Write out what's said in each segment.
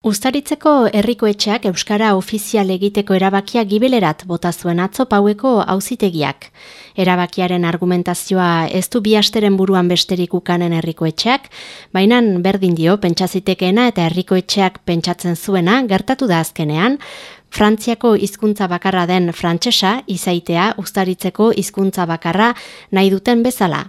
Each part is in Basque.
Uztaritzeko herrikoetxeak euskara ofizial egiteko erabakia gibelerat bota zuen atzo paueko auzitegiak. Erabakiaren argumentazioa ez du bi asteren buruan besterik ukanen herrikoetxeak, baina berdin dio pentsazitekeena eta herrikoetxeak pentsatzen zuena gertatu da azkenean, Frantziako hizkuntza bakarra den frantsesa izaitea uztaritzeko hizkuntza bakarra nahi duten bezala.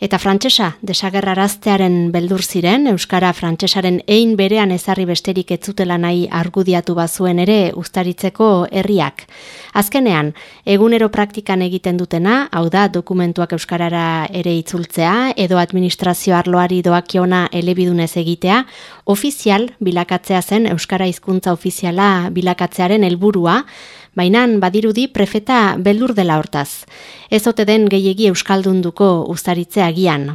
Eta frantsesa desagerraraztearen beldur ziren, Euskara frantsesaren ein berean ezarri besterik etzutela nahi argudiatu bazuen ere ustaritzeko herriak. Azkenean, egunero praktikan egiten dutena, hau da dokumentuak Euskarara ere itzultzea, edo administrazio arloari doakiona elebidunez egitea, ofizial bilakatzea zen Euskara hizkuntza ofiziala bilakatzearen helburua, Bainan badirudi prefeta beldur dela hortaz. Ez ote den gehiegi euskaldunduko ustaritzea agian.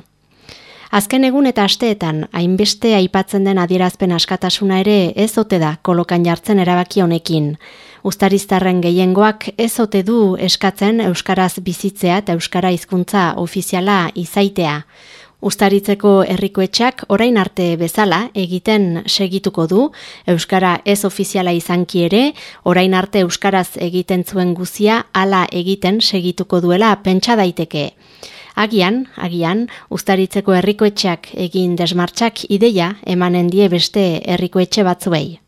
Azken egun eta asteetan, hainbeste aipatzen den adierazpen askatasuna ere ez ote da kolokan jartzen erabaki honekin. Uztariztarren gehiengoak ez ote du eskatzen Euskaraz bizitzea eta Euskara hizkuntza ofiziala izaitea. Uztaritzeko herrikoetxak orain arte bezala egiten segituko du, Euskara ez ofiziala izanki ere, orain arte Euskaraz egiten zuen guzia hala egiten segituko duela pentsa daiteke. Agian, agian, ustaritzeko herrikoetxeak egin desmartxak ideia emanen die beste herrikoetxe batzuei.